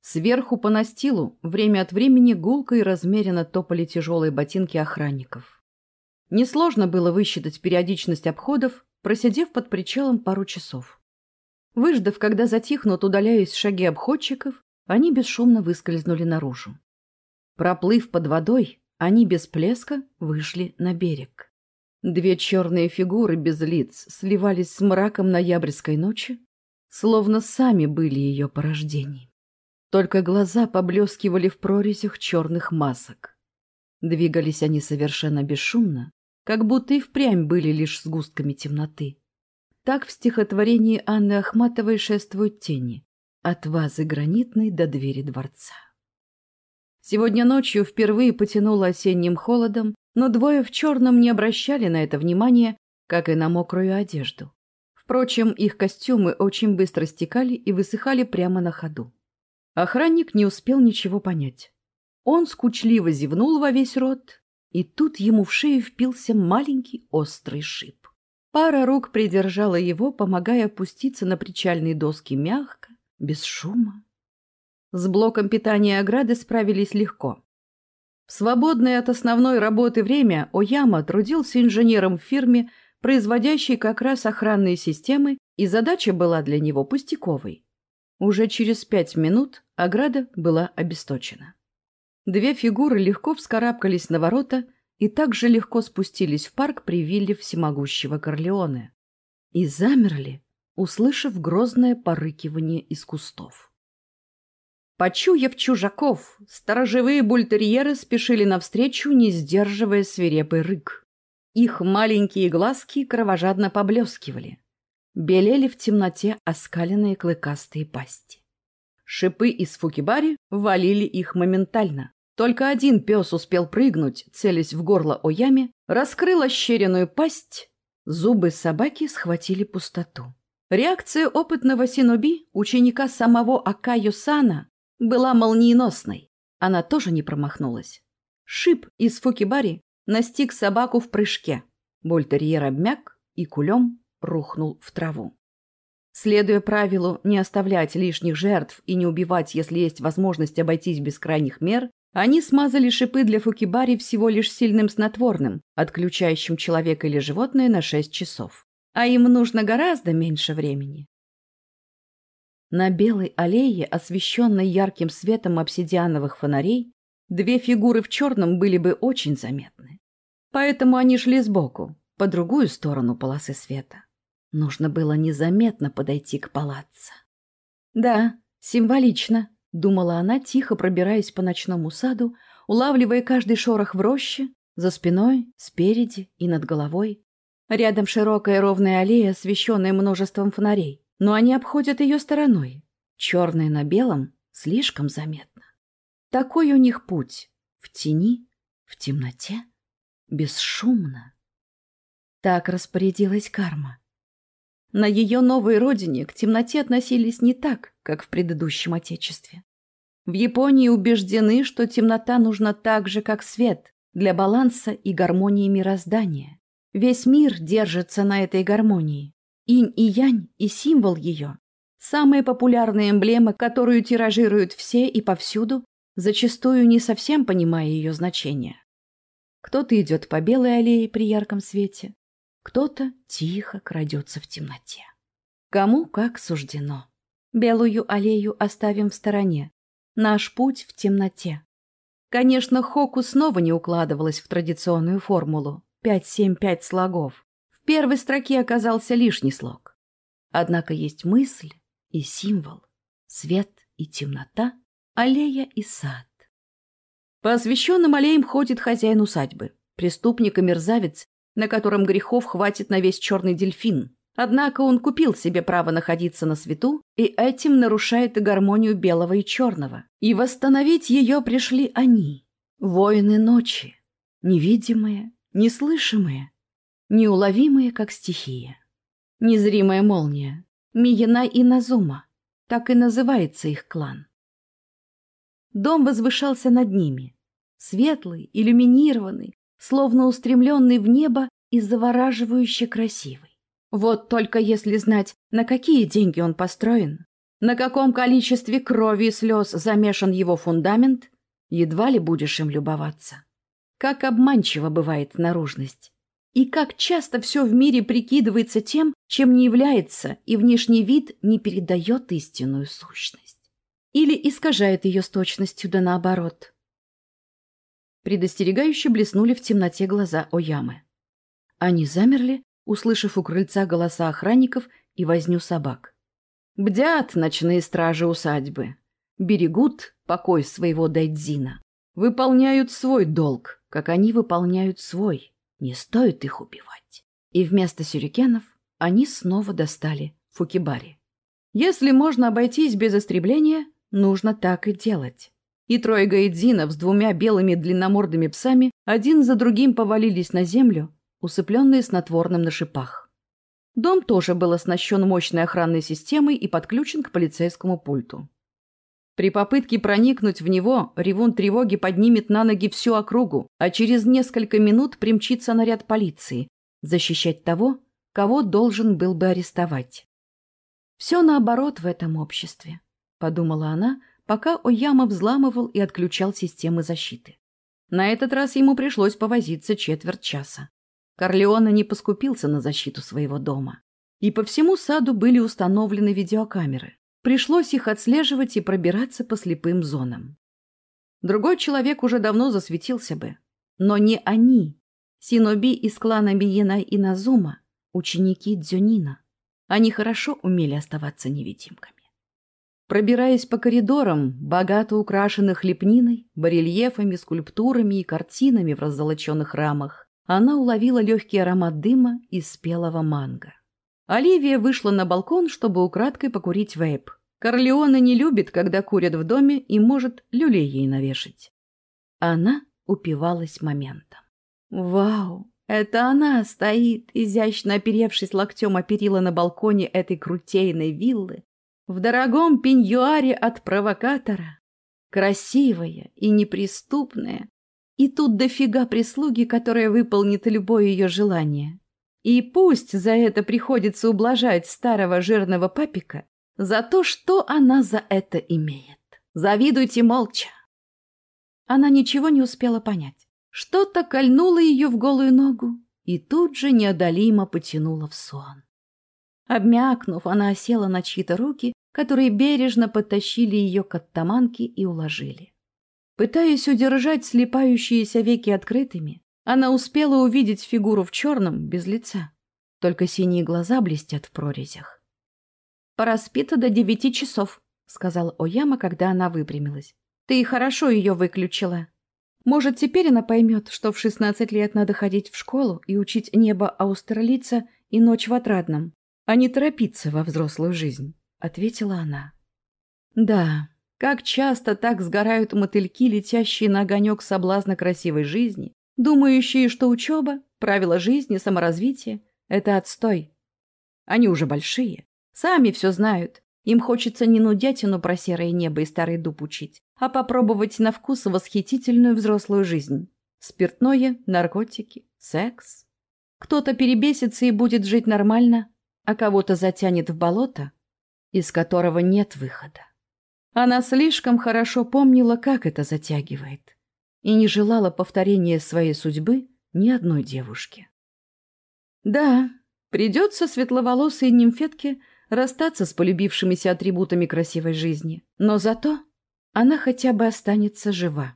Сверху по настилу время от времени гулко и размеренно топали тяжелые ботинки охранников. Несложно было высчитать периодичность обходов, просидев под причалом пару часов. Выждав, когда затихнут, удаляясь шаги обходчиков, они бесшумно выскользнули наружу. Проплыв под водой, они без плеска вышли на берег. Две черные фигуры без лиц сливались с мраком ноябрьской ночи, словно сами были ее порождением. Только глаза поблескивали в прорезях черных масок. Двигались они совершенно бесшумно, как будто и впрямь были лишь сгустками темноты. Так в стихотворении Анны Ахматовой шествуют тени, от вазы гранитной до двери дворца. Сегодня ночью впервые потянуло осенним холодом, но двое в черном не обращали на это внимания, как и на мокрую одежду. Впрочем, их костюмы очень быстро стекали и высыхали прямо на ходу. Охранник не успел ничего понять. Он скучливо зевнул во весь рот, и тут ему в шею впился маленький острый шип. Пара рук придержала его, помогая опуститься на причальные доски мягко, без шума. С блоком питания ограды справились легко. В свободное от основной работы время Ояма трудился инженером в фирме, производящей как раз охранные системы, и задача была для него пустяковой. Уже через пять минут ограда была обесточена. Две фигуры легко вскарабкались на ворота и также легко спустились в парк при вилле всемогущего Корлеоне. И замерли, услышав грозное порыкивание из кустов. Почуяв чужаков, сторожевые бультерьеры спешили навстречу, не сдерживая свирепый рык. Их маленькие глазки кровожадно поблескивали. Белели в темноте оскаленные клыкастые пасти. Шипы из фукибари валили их моментально. Только один пес успел прыгнуть, целясь в горло Оями, раскрыл ощеренную пасть. Зубы собаки схватили пустоту. Реакция опытного синоби, ученика самого Акаю Сана, была молниеносной. Она тоже не промахнулась. Шип из фукибари настиг собаку в прыжке. Больтерьер обмяк и кулем рухнул в траву. Следуя правилу не оставлять лишних жертв и не убивать, если есть возможность обойтись без крайних мер, они смазали шипы для фукибари всего лишь сильным снотворным, отключающим человека или животное на 6 часов. А им нужно гораздо меньше времени. На белой аллее, освещенной ярким светом обсидиановых фонарей, две фигуры в черном были бы очень заметны. Поэтому они шли сбоку, по другую сторону полосы света. Нужно было незаметно подойти к палаццо. «Да, символично», — думала она, тихо пробираясь по ночному саду, улавливая каждый шорох в роще, за спиной, спереди и над головой. Рядом широкая ровная аллея, освещенная множеством фонарей но они обходят ее стороной. Черное на белом слишком заметно. Такой у них путь. В тени, в темноте, бесшумно. Так распорядилась карма. На ее новой родине к темноте относились не так, как в предыдущем отечестве. В Японии убеждены, что темнота нужна так же, как свет, для баланса и гармонии мироздания. Весь мир держится на этой гармонии. Инь и янь и символ ее. Самая популярная эмблема, которую тиражируют все и повсюду, зачастую не совсем понимая ее значение. Кто-то идет по белой аллее при ярком свете, кто-то тихо крадется в темноте. Кому как суждено. Белую аллею оставим в стороне. Наш путь в темноте. Конечно, Хоку снова не укладывалась в традиционную формулу 5-7-5 слогов первой строке оказался лишний слог. Однако есть мысль и символ, свет и темнота, аллея и сад. По освещенным аллеям ходит хозяин усадьбы, преступник и мерзавец, на котором грехов хватит на весь черный дельфин. Однако он купил себе право находиться на свету и этим нарушает и гармонию белого и черного. И восстановить ее пришли они, воины ночи, невидимые, неслышимые, неуловимые, как стихия. Незримая молния, Мияна и Назума, так и называется их клан. Дом возвышался над ними, светлый, иллюминированный, словно устремленный в небо и завораживающе красивый. Вот только если знать, на какие деньги он построен, на каком количестве крови и слез замешан его фундамент, едва ли будешь им любоваться. Как обманчива бывает наружность. И как часто все в мире прикидывается тем, чем не является, и внешний вид не передает истинную сущность. Или искажает ее с точностью, да наоборот. Предостерегающе блеснули в темноте глаза Оямы. Они замерли, услышав у крыльца голоса охранников и возню собак. Бдят ночные стражи усадьбы. Берегут покой своего дайдзина. Выполняют свой долг, как они выполняют свой. Не стоит их убивать. И вместо сюрикенов они снова достали фукибари. Если можно обойтись без истребления, нужно так и делать. И трое гаидзинов с двумя белыми длинномордыми псами один за другим повалились на землю, усыпленные снотворным на шипах. Дом тоже был оснащен мощной охранной системой и подключен к полицейскому пульту. При попытке проникнуть в него ревун тревоги поднимет на ноги всю округу, а через несколько минут примчится наряд полиции, защищать того, кого должен был бы арестовать. «Все наоборот в этом обществе», — подумала она, пока Ояма взламывал и отключал системы защиты. На этот раз ему пришлось повозиться четверть часа. Корлеона не поскупился на защиту своего дома. И по всему саду были установлены видеокамеры. Пришлось их отслеживать и пробираться по слепым зонам. Другой человек уже давно засветился бы. Но не они. Синоби из клана Миена и Назума, ученики Дзюнина. Они хорошо умели оставаться невидимками. Пробираясь по коридорам, богато украшенных лепниной, барельефами, скульптурами и картинами в раззолоченных рамах, она уловила легкий аромат дыма из спелого манго. Оливия вышла на балкон, чтобы украдкой покурить вейп. Корлеона не любит, когда курят в доме, и может люлей ей навешать. Она упивалась моментом. Вау! Это она стоит, изящно оперевшись локтем о перила на балконе этой крутейной виллы, в дорогом пеньюаре от провокатора. Красивая и неприступная. И тут дофига прислуги, которая выполнит любое ее желание. И пусть за это приходится ублажать старого жирного папика, за то, что она за это имеет. Завидуйте молча. Она ничего не успела понять. Что-то кольнуло ее в голую ногу и тут же неодолимо потянуло в сон. Обмякнув, она осела на чьи-то руки, которые бережно подтащили ее к оттаманке и уложили. Пытаясь удержать слепающиеся веки открытыми, она успела увидеть фигуру в черном, без лица. Только синие глаза блестят в прорезях. «Пора спит до девяти часов», — сказала Ояма, когда она выпрямилась. «Ты хорошо ее выключила. Может, теперь она поймет, что в шестнадцать лет надо ходить в школу и учить небо Аустерлица и ночь в отрадном, а не торопиться во взрослую жизнь», — ответила она. «Да, как часто так сгорают мотыльки, летящие на огонек соблазна красивой жизни, думающие, что учеба, правила жизни, саморазвитие — это отстой. Они уже большие, сами все знают. Им хочется не нудятину про серое небо и старый дуб учить, а попробовать на вкус восхитительную взрослую жизнь. Спиртное, наркотики, секс. Кто-то перебесится и будет жить нормально, а кого-то затянет в болото, из которого нет выхода. Она слишком хорошо помнила, как это затягивает и не желала повторения своей судьбы ни одной девушке. Да, придется светловолосой нимфетке расстаться с полюбившимися атрибутами красивой жизни, но зато она хотя бы останется жива.